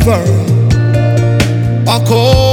deliverer. I call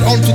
not unto